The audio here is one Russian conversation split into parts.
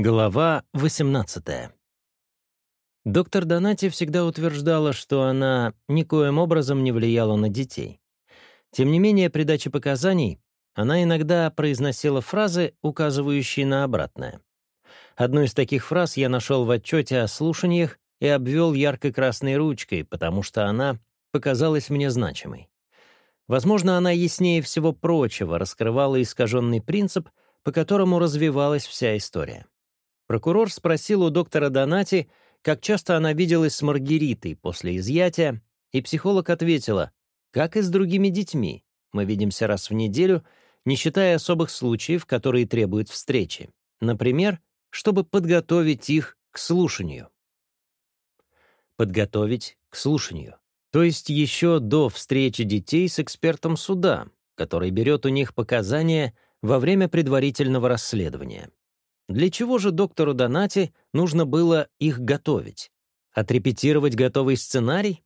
Глава 18. Доктор Донати всегда утверждала, что она никоим образом не влияла на детей. Тем не менее, при даче показаний она иногда произносила фразы, указывающие на обратное. Одну из таких фраз я нашел в отчете о слушаниях и обвел ярко-красной ручкой, потому что она показалась мне значимой. Возможно, она яснее всего прочего раскрывала искаженный принцип, по которому развивалась вся история. Прокурор спросил у доктора Донати, как часто она виделась с Маргаритой после изъятия, и психолог ответила, как и с другими детьми, мы видимся раз в неделю, не считая особых случаев, которые требуют встречи. Например, чтобы подготовить их к слушанию. Подготовить к слушанию. То есть еще до встречи детей с экспертом суда, который берет у них показания во время предварительного расследования. Для чего же доктору Донати нужно было их готовить? Отрепетировать готовый сценарий?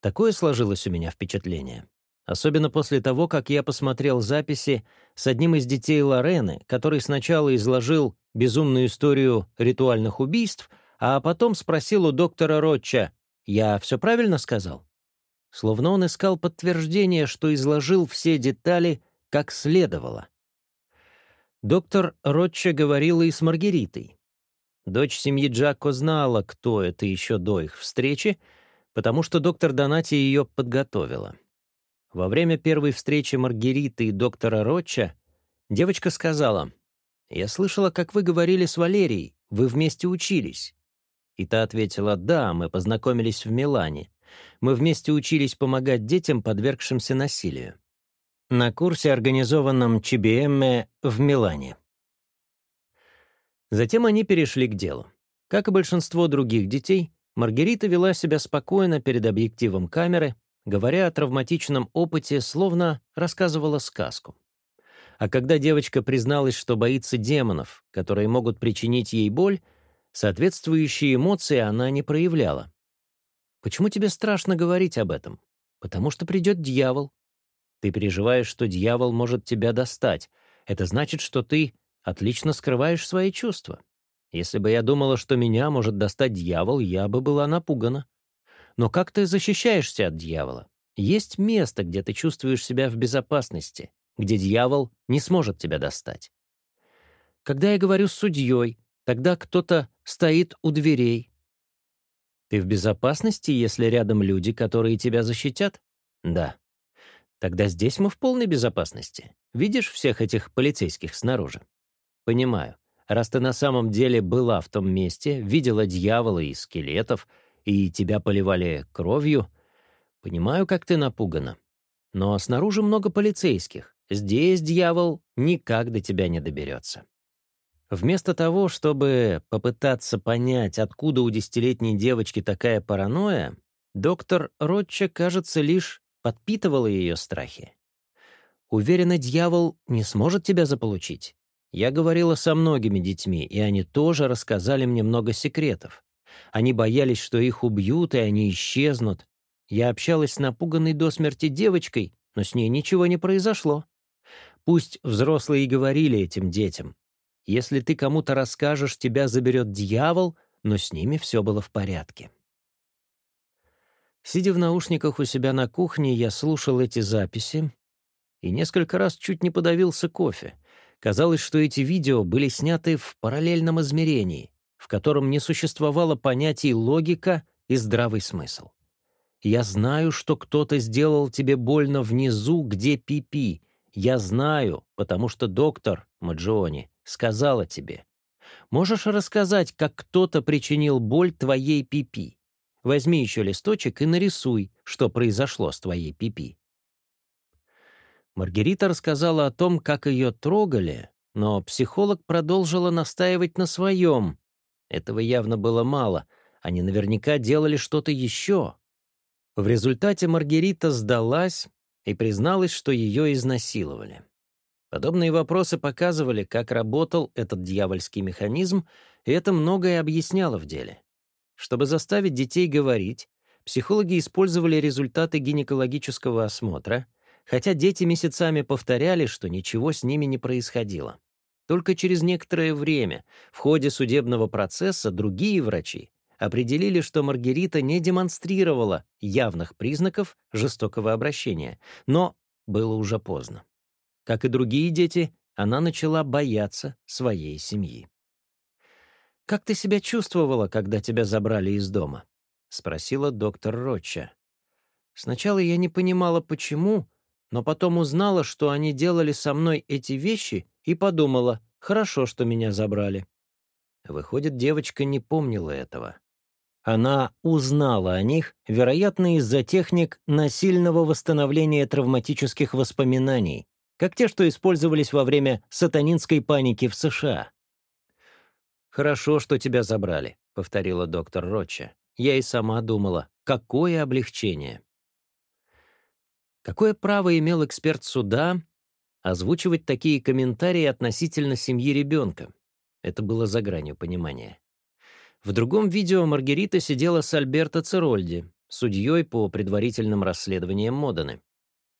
Такое сложилось у меня впечатление. Особенно после того, как я посмотрел записи с одним из детей Лорены, который сначала изложил безумную историю ритуальных убийств, а потом спросил у доктора Ротча, «Я все правильно сказал?» Словно он искал подтверждение, что изложил все детали как следовало. Доктор Ротча говорила и с Маргаритой. Дочь семьи Джако знала, кто это еще до их встречи, потому что доктор Донати ее подготовила. Во время первой встречи Маргариты и доктора Ротча девочка сказала, «Я слышала, как вы говорили с Валерией, вы вместе учились». И та ответила, «Да, мы познакомились в Милане. Мы вместе учились помогать детям, подвергшимся насилию» на курсе, организованном ЧБМ в Милане. Затем они перешли к делу. Как и большинство других детей, Маргарита вела себя спокойно перед объективом камеры, говоря о травматичном опыте, словно рассказывала сказку. А когда девочка призналась, что боится демонов, которые могут причинить ей боль, соответствующие эмоции она не проявляла. «Почему тебе страшно говорить об этом? Потому что придет дьявол, ты переживаешь, что дьявол может тебя достать. Это значит, что ты отлично скрываешь свои чувства. Если бы я думала, что меня может достать дьявол, я бы была напугана. Но как ты защищаешься от дьявола? Есть место, где ты чувствуешь себя в безопасности, где дьявол не сможет тебя достать. Когда я говорю с судьей, тогда кто-то стоит у дверей. Ты в безопасности, если рядом люди, которые тебя защитят? Да. Тогда здесь мы в полной безопасности. Видишь всех этих полицейских снаружи? Понимаю. Раз ты на самом деле была в том месте, видела дьявола и скелетов, и тебя поливали кровью, понимаю, как ты напугана. Но снаружи много полицейских. Здесь дьявол никак до тебя не доберется. Вместо того, чтобы попытаться понять, откуда у десятилетней девочки такая паранойя, доктор Ротча, кажется, лишь подпитывало ее страхи. «Уверена, дьявол не сможет тебя заполучить. Я говорила со многими детьми, и они тоже рассказали мне много секретов. Они боялись, что их убьют, и они исчезнут. Я общалась с напуганной до смерти девочкой, но с ней ничего не произошло. Пусть взрослые и говорили этим детям. Если ты кому-то расскажешь, тебя заберет дьявол, но с ними все было в порядке. Сидя в наушниках у себя на кухне, я слушал эти записи и несколько раз чуть не подавился кофе. Казалось, что эти видео были сняты в параллельном измерении, в котором не существовало понятий логика и здравый смысл. Я знаю, что кто-то сделал тебе больно внизу, где пипи. -пи. Я знаю, потому что доктор Маджиони сказала тебе. Можешь рассказать, как кто-то причинил боль твоей пипи? -пи? Возьми еще листочек и нарисуй, что произошло с твоей пипи. -пи. Маргарита рассказала о том, как ее трогали, но психолог продолжила настаивать на своем. Этого явно было мало. Они наверняка делали что-то еще. В результате Маргарита сдалась и призналась, что ее изнасиловали. Подобные вопросы показывали, как работал этот дьявольский механизм, и это многое объясняло в деле. Чтобы заставить детей говорить, психологи использовали результаты гинекологического осмотра, хотя дети месяцами повторяли, что ничего с ними не происходило. Только через некоторое время в ходе судебного процесса другие врачи определили, что Маргарита не демонстрировала явных признаков жестокого обращения, но было уже поздно. Как и другие дети, она начала бояться своей семьи. «Как ты себя чувствовала, когда тебя забрали из дома?» — спросила доктор Ротча. «Сначала я не понимала, почему, но потом узнала, что они делали со мной эти вещи, и подумала, хорошо, что меня забрали». Выходит, девочка не помнила этого. Она узнала о них, вероятно, из-за техник насильного восстановления травматических воспоминаний, как те, что использовались во время сатанинской паники в США. «Хорошо, что тебя забрали», — повторила доктор Ротча. «Я и сама думала, какое облегчение». Какое право имел эксперт суда озвучивать такие комментарии относительно семьи ребенка? Это было за гранью понимания. В другом видео Маргарита сидела с Альберто Церольди, судьей по предварительным расследованиям Моданы.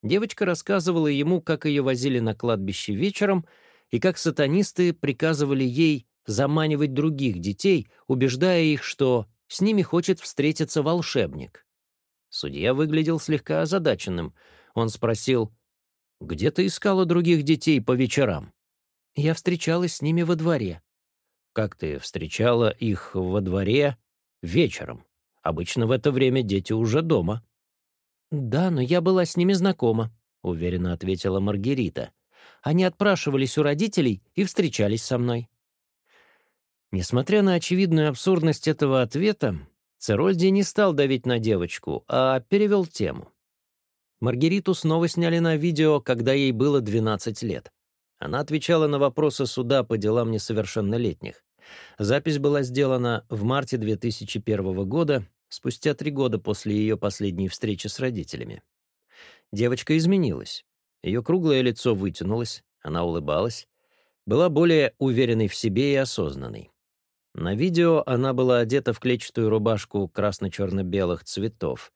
Девочка рассказывала ему, как ее возили на кладбище вечером и как сатанисты приказывали ей заманивать других детей, убеждая их, что с ними хочет встретиться волшебник. Судья выглядел слегка озадаченным. Он спросил, «Где ты искала других детей по вечерам?» «Я встречалась с ними во дворе». «Как ты встречала их во дворе вечером? Обычно в это время дети уже дома». «Да, но я была с ними знакома», — уверенно ответила Маргарита. «Они отпрашивались у родителей и встречались со мной». Несмотря на очевидную абсурдность этого ответа, Церольди не стал давить на девочку, а перевел тему. Маргариту снова сняли на видео, когда ей было 12 лет. Она отвечала на вопросы суда по делам несовершеннолетних. Запись была сделана в марте 2001 года, спустя три года после ее последней встречи с родителями. Девочка изменилась. Ее круглое лицо вытянулось, она улыбалась, была более уверенной в себе и осознанной. На видео она была одета в клетчатую рубашку красно-черно-белых цветов.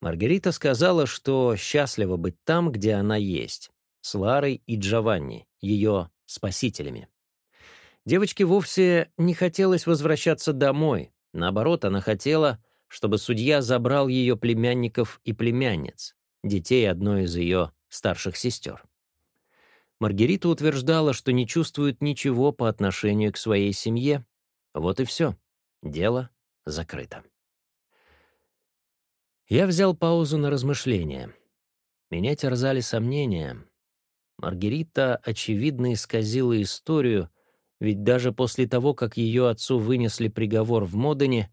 Маргарита сказала, что счастлива быть там, где она есть, с Ларой и Джованни, ее спасителями. Девочке вовсе не хотелось возвращаться домой. Наоборот, она хотела, чтобы судья забрал ее племянников и племянниц, детей одной из ее старших сестер. Маргарита утверждала, что не чувствует ничего по отношению к своей семье, вот и все. Дело закрыто. Я взял паузу на размышления. Меня терзали сомнения. Маргарита, очевидно, исказила историю, ведь даже после того, как ее отцу вынесли приговор в Модене,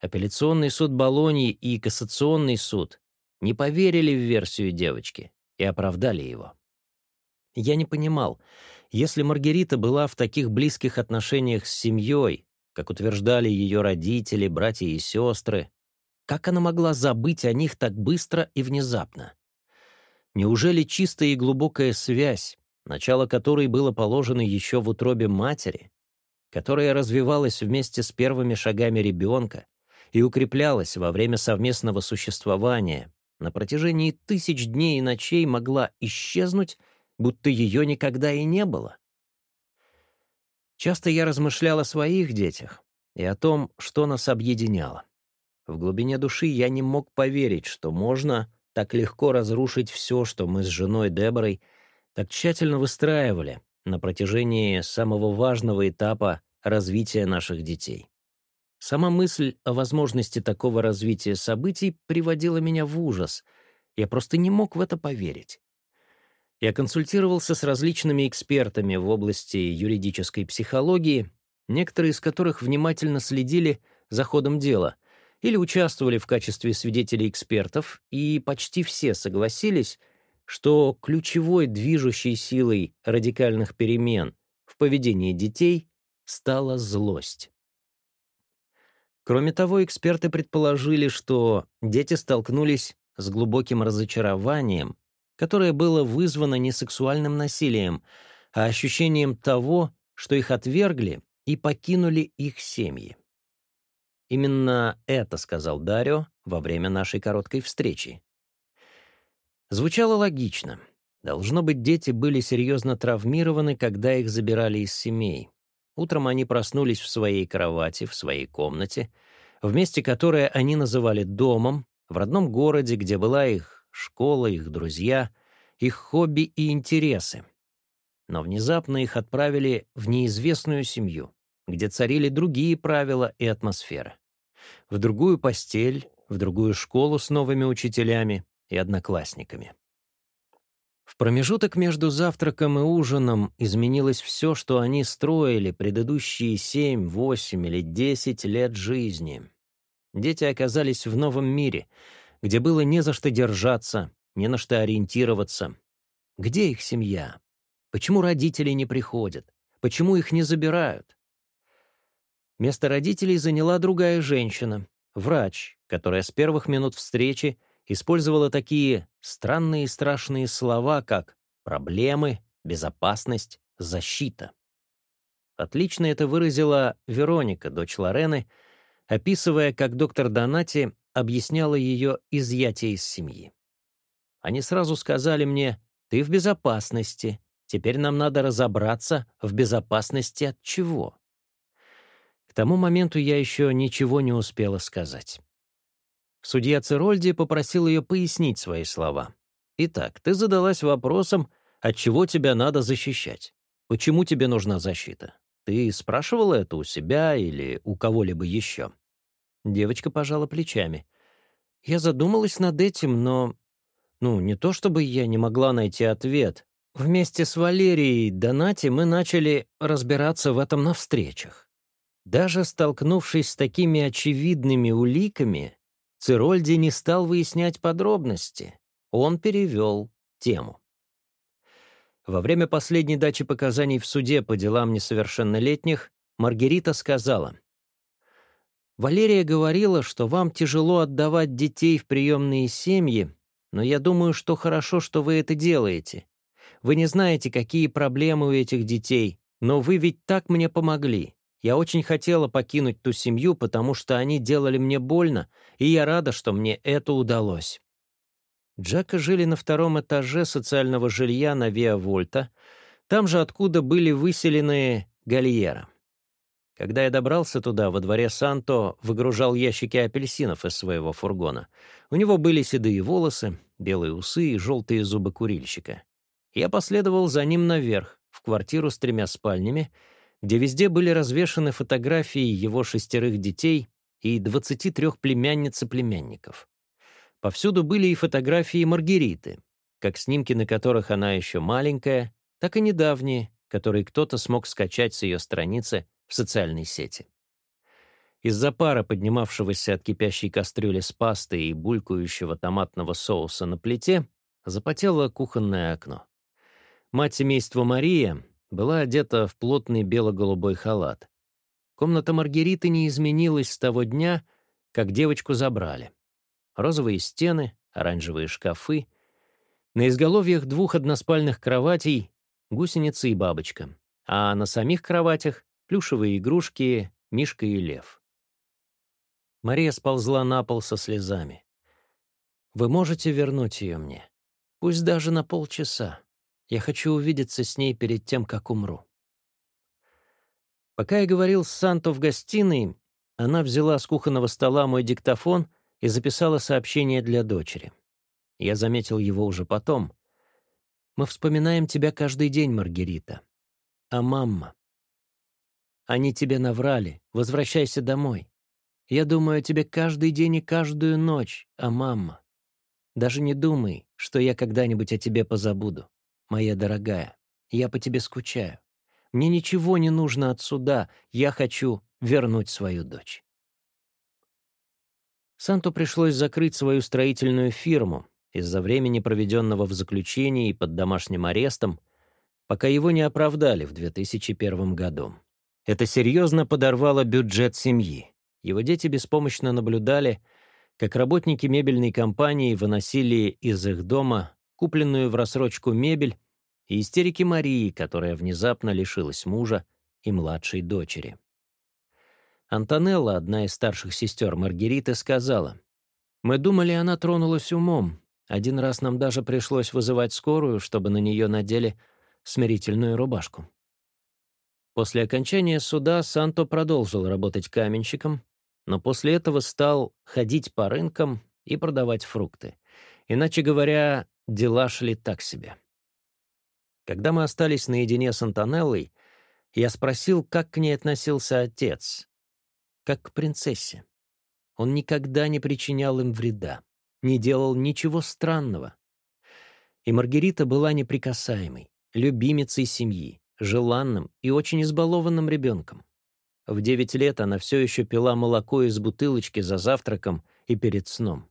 апелляционный суд Болоньи и кассационный суд не поверили в версию девочки и оправдали его. Я не понимал, если Маргарита была в таких близких отношениях с семьей, как утверждали ее родители, братья и сестры, как она могла забыть о них так быстро и внезапно? Неужели чистая и глубокая связь, начало которой было положено еще в утробе матери, которая развивалась вместе с первыми шагами ребенка и укреплялась во время совместного существования, на протяжении тысяч дней и ночей могла исчезнуть будто ее никогда и не было. Часто я размышлял о своих детях и о том, что нас объединяло. В глубине души я не мог поверить, что можно так легко разрушить все, что мы с женой Деборой так тщательно выстраивали на протяжении самого важного этапа развития наших детей. Сама мысль о возможности такого развития событий приводила меня в ужас. Я просто не мог в это поверить. Я консультировался с различными экспертами в области юридической психологии, некоторые из которых внимательно следили за ходом дела или участвовали в качестве свидетелей-экспертов, и почти все согласились, что ключевой движущей силой радикальных перемен в поведении детей стала злость. Кроме того, эксперты предположили, что дети столкнулись с глубоким разочарованием которое было вызвано не сексуальным насилием, а ощущением того, что их отвергли и покинули их семьи. Именно это сказал Дарио во время нашей короткой встречи. Звучало логично. Должно быть, дети были серьезно травмированы, когда их забирали из семей. Утром они проснулись в своей кровати, в своей комнате, в месте, которое они называли домом, в родном городе, где была их школа, их друзья, их хобби и интересы. Но внезапно их отправили в неизвестную семью, где царили другие правила и атмосфера. В другую постель, в другую школу с новыми учителями и одноклассниками. В промежуток между завтраком и ужином изменилось все, что они строили предыдущие семь, восемь или десять лет жизни. Дети оказались в новом мире — где было не за что держаться, не на что ориентироваться. Где их семья? Почему родители не приходят? Почему их не забирают? Место родителей заняла другая женщина, врач, которая с первых минут встречи использовала такие странные и страшные слова, как «проблемы», «безопасность», «защита». Отлично это выразила Вероника, дочь Лорены, описывая, как доктор Донати Объясняла ее изъятие из семьи. Они сразу сказали мне, ты в безопасности, теперь нам надо разобраться, в безопасности от чего. К тому моменту я еще ничего не успела сказать. Судья Цирольди попросил ее пояснить свои слова. «Итак, ты задалась вопросом, от чего тебя надо защищать? Почему тебе нужна защита? Ты спрашивала это у себя или у кого-либо еще?» Девочка пожала плечами. Я задумалась над этим, но... Ну, не то чтобы я не могла найти ответ. Вместе с Валерией Донати мы начали разбираться в этом на встречах. Даже столкнувшись с такими очевидными уликами, Цирольди не стал выяснять подробности. Он перевел тему. Во время последней дачи показаний в суде по делам несовершеннолетних Маргарита сказала, Валерия говорила, что вам тяжело отдавать детей в приемные семьи, но я думаю, что хорошо, что вы это делаете. Вы не знаете, какие проблемы у этих детей, но вы ведь так мне помогли. Я очень хотела покинуть ту семью, потому что они делали мне больно, и я рада, что мне это удалось». Джека жили на втором этаже социального жилья на Виа Вольта, там же, откуда были выселены Гальера. Когда я добрался туда, во дворе Санто выгружал ящики апельсинов из своего фургона. У него были седые волосы, белые усы и желтые зубы курильщика. Я последовал за ним наверх, в квартиру с тремя спальнями, где везде были развешаны фотографии его шестерых детей и 23 племянниц и племянников. Повсюду были и фотографии Маргариты, как снимки, на которых она еще маленькая, так и недавние, которые кто-то смог скачать с ее страницы в социальной сети. Из-за пара, поднимавшегося от кипящей кастрюли с пастой и булькающего томатного соуса на плите, запотело кухонное окно. Мать семейства Мария была одета в плотный бело-голубой халат. Комната Маргариты не изменилась с того дня, как девочку забрали. Розовые стены, оранжевые шкафы. На изголовьях двух односпальных кроватей — гусеница и бабочка. А на самих кроватях плюшевые игрушки, Мишка и Лев. Мария сползла на пол со слезами. «Вы можете вернуть ее мне? Пусть даже на полчаса. Я хочу увидеться с ней перед тем, как умру». Пока я говорил с Санто в гостиной, она взяла с кухонного стола мой диктофон и записала сообщение для дочери. Я заметил его уже потом. «Мы вспоминаем тебя каждый день, Маргарита. А мама? Они тебе наврали. Возвращайся домой. Я думаю о тебе каждый день и каждую ночь, а мама. Даже не думай, что я когда-нибудь о тебе позабуду. Моя дорогая, я по тебе скучаю. Мне ничего не нужно от суда. Я хочу вернуть свою дочь. Санту пришлось закрыть свою строительную фирму из-за времени, проведенного в заключении и под домашним арестом, пока его не оправдали в 2001 году. Это серьезно подорвало бюджет семьи. Его дети беспомощно наблюдали, как работники мебельной компании выносили из их дома купленную в рассрочку мебель и истерики Марии, которая внезапно лишилась мужа и младшей дочери. Антонелла, одна из старших сестер Маргариты, сказала, «Мы думали, она тронулась умом. Один раз нам даже пришлось вызывать скорую, чтобы на нее надели смирительную рубашку». После окончания суда Санто продолжил работать каменщиком, но после этого стал ходить по рынкам и продавать фрукты. Иначе говоря, дела шли так себе. Когда мы остались наедине с Антонеллой, я спросил, как к ней относился отец. Как к принцессе. Он никогда не причинял им вреда, не делал ничего странного. И Маргарита была неприкасаемой, любимицей семьи, желанным и очень избалованным ребенком. В 9 лет она все еще пила молоко из бутылочки за завтраком и перед сном.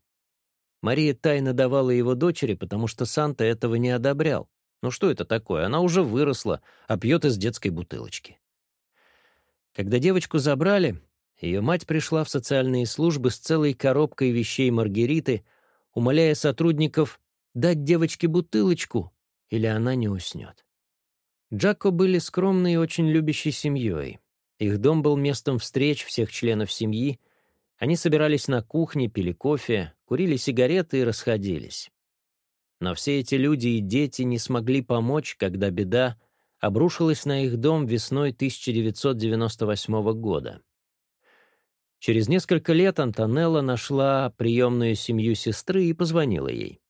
Мария тайно давала его дочери, потому что Санта этого не одобрял. Ну что это такое? Она уже выросла, а пьет из детской бутылочки. Когда девочку забрали, ее мать пришла в социальные службы с целой коробкой вещей Маргариты, умоляя сотрудников дать девочке бутылочку, или она не уснет. Джако были скромной и очень любящей семьей. Их дом был местом встреч всех членов семьи. Они собирались на кухне, пили кофе, курили сигареты и расходились. Но все эти люди и дети не смогли помочь, когда беда обрушилась на их дом весной 1998 года. Через несколько лет Антонелла нашла приемную семью сестры и позвонила ей.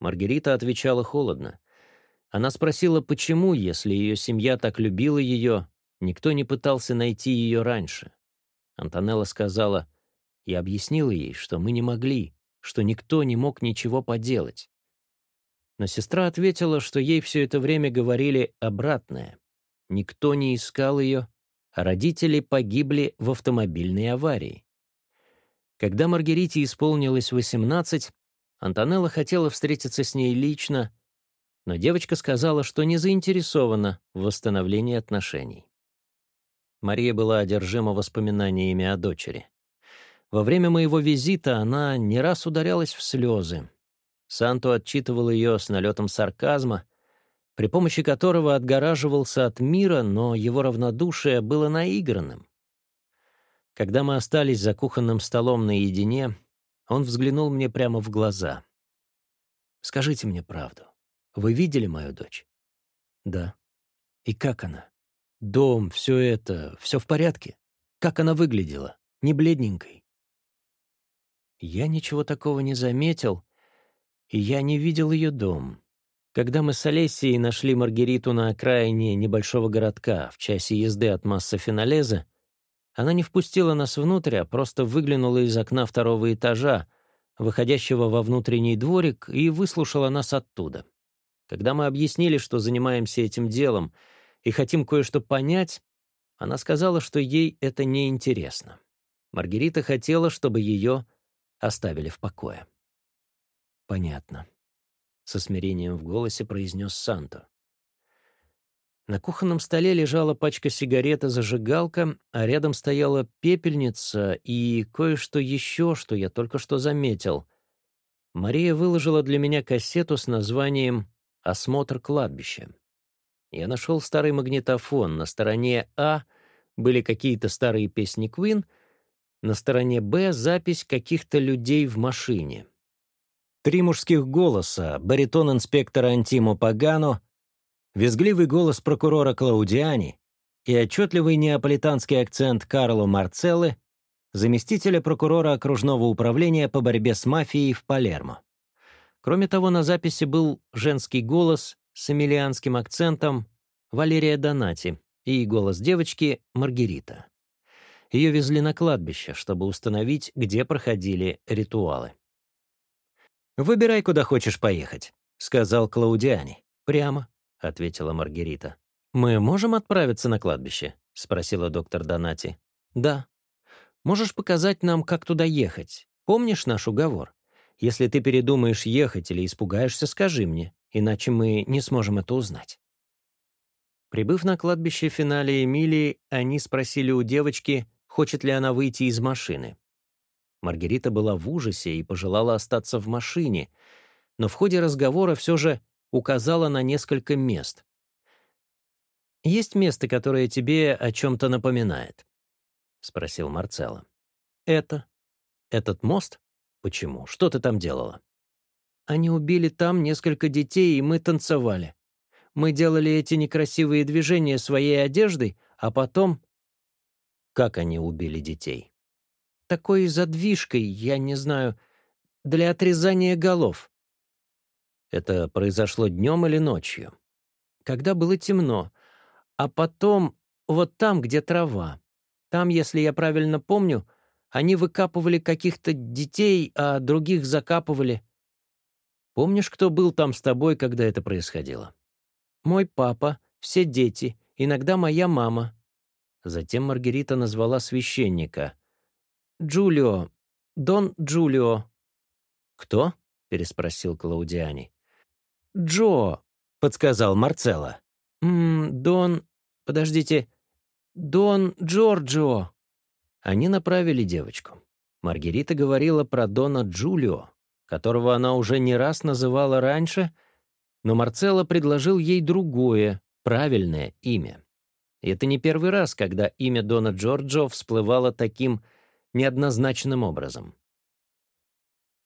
Маргарита отвечала холодно. Она спросила, почему, если ее семья так любила ее, никто не пытался найти ее раньше. Антонелла сказала, «Я объяснила ей, что мы не могли, что никто не мог ничего поделать». Но сестра ответила, что ей все это время говорили обратное. Никто не искал ее, а родители погибли в автомобильной аварии. Когда Маргарите исполнилось 18, Антонелла хотела встретиться с ней лично, но девочка сказала, что не заинтересована в восстановлении отношений. Мария была одержима воспоминаниями о дочери. Во время моего визита она не раз ударялась в слезы. Санту отчитывал ее с налетом сарказма, при помощи которого отгораживался от мира, но его равнодушие было наигранным. Когда мы остались за кухонным столом наедине, он взглянул мне прямо в глаза. «Скажите мне правду. Вы видели мою дочь?» «Да». «И как она? Дом, все это, все в порядке? Как она выглядела? Не бледненькой?» Я ничего такого не заметил, и я не видел ее дом. Когда мы с Олесией нашли Маргариту на окраине небольшого городка в часе езды от масса Финалеза, она не впустила нас внутрь, а просто выглянула из окна второго этажа, выходящего во внутренний дворик, и выслушала нас оттуда. Когда мы объяснили, что занимаемся этим делом и хотим кое-что понять, она сказала, что ей это не интересно. Маргарита хотела, чтобы ее оставили в покое. «Понятно», — со смирением в голосе произнес Санто. На кухонном столе лежала пачка сигарет и зажигалка, а рядом стояла пепельница и кое-что еще, что я только что заметил. Мария выложила для меня кассету с названием Осмотр кладбища. Я нашел старый магнитофон. На стороне А были какие-то старые песни Квин, на стороне Б — запись каких-то людей в машине. Три мужских голоса, баритон инспектора Антимо Пагано, визгливый голос прокурора Клаудиани и отчетливый неаполитанский акцент Карло Марцеллы, заместителя прокурора окружного управления по борьбе с мафией в Палермо. Кроме того, на записи был женский голос с эмилианским акцентом Валерия Донати и голос девочки Маргарита. Ее везли на кладбище, чтобы установить, где проходили ритуалы. «Выбирай, куда хочешь поехать», — сказал Клаудиани. «Прямо», — ответила Маргарита. «Мы можем отправиться на кладбище?» — спросила доктор Донати. «Да». «Можешь показать нам, как туда ехать? Помнишь наш уговор?» Если ты передумаешь ехать или испугаешься, скажи мне, иначе мы не сможем это узнать». Прибыв на кладбище в финале Эмилии, они спросили у девочки, хочет ли она выйти из машины. Маргарита была в ужасе и пожелала остаться в машине, но в ходе разговора все же указала на несколько мест. «Есть место, которое тебе о чем-то напоминает?» — спросил Марцелло. «Это? Этот мост?» «Почему? Что ты там делала?» «Они убили там несколько детей, и мы танцевали. Мы делали эти некрасивые движения своей одеждой, а потом...» «Как они убили детей?» «Такой задвижкой, я не знаю, для отрезания голов». «Это произошло днем или ночью?» «Когда было темно. А потом, вот там, где трава. Там, если я правильно помню, — они выкапывали каких-то детей, а других закапывали. Помнишь, кто был там с тобой, когда это происходило? Мой папа, все дети, иногда моя мама. Затем Маргарита назвала священника. Джулио, Дон Джулио. Кто? переспросил Клаудиани. Джо, подсказал Марцелло. М -м, Дон, подождите, Дон Джорджио. Они направили девочку. Маргарита говорила про Дона Джулио, которого она уже не раз называла раньше, но Марцелло предложил ей другое, правильное имя. И это не первый раз, когда имя Дона Джорджо всплывало таким неоднозначным образом.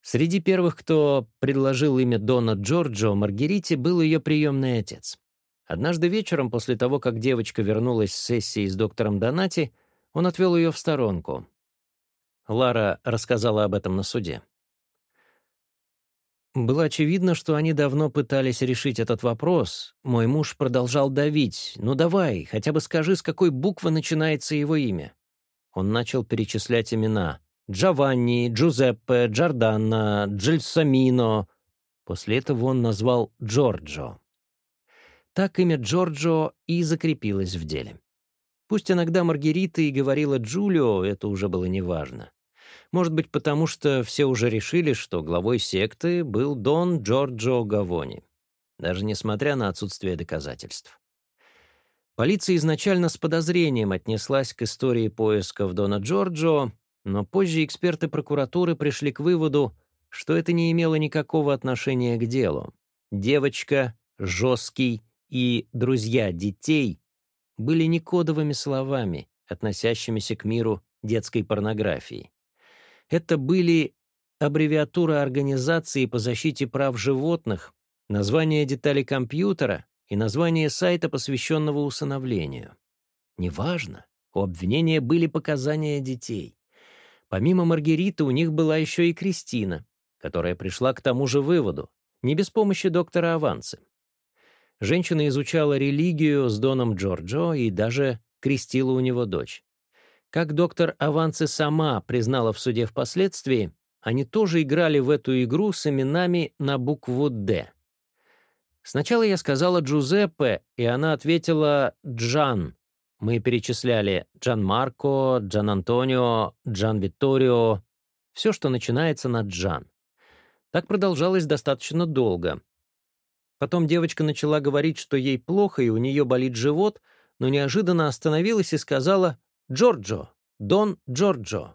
Среди первых, кто предложил имя Дона Джорджо Маргарите, был ее приемный отец. Однажды вечером, после того, как девочка вернулась с сессии с доктором Донати, он отвел ее в сторонку. Лара рассказала об этом на суде. Было очевидно, что они давно пытались решить этот вопрос. Мой муж продолжал давить. «Ну давай, хотя бы скажи, с какой буквы начинается его имя». Он начал перечислять имена. «Джованни, Джузеппе, Джорданна, Джельсамино». После этого он назвал Джорджо. Так имя Джорджо и закрепилось в деле. Пусть иногда Маргарита и говорила Джулио, это уже было неважно. Может быть, потому что все уже решили, что главой секты был Дон Джорджо Гавони, даже несмотря на отсутствие доказательств. Полиция изначально с подозрением отнеслась к истории поисков Дона Джорджо, но позже эксперты прокуратуры пришли к выводу, что это не имело никакого отношения к делу. Девочка, жесткий и друзья детей были не кодовыми словами, относящимися к миру детской порнографии. Это были аббревиатура организации по защите прав животных, название детали компьютера и название сайта, посвященного усыновлению. Неважно, у обвинения были показания детей. Помимо Маргариты у них была еще и Кристина, которая пришла к тому же выводу, не без помощи доктора Аванцы. Женщина изучала религию с Доном Джорджо и даже крестила у него дочь. Как доктор Аванце сама признала в суде впоследствии, они тоже играли в эту игру с именами на букву «Д». Сначала я сказала «Джузеппе», и она ответила «Джан». Мы перечисляли «Джан Марко», «Джан Антонио», «Джан Витторио», все, что начинается на «Джан». Так продолжалось достаточно долго, Потом девочка начала говорить, что ей плохо и у нее болит живот, но неожиданно остановилась и сказала «Джорджо! Дон Джорджо!»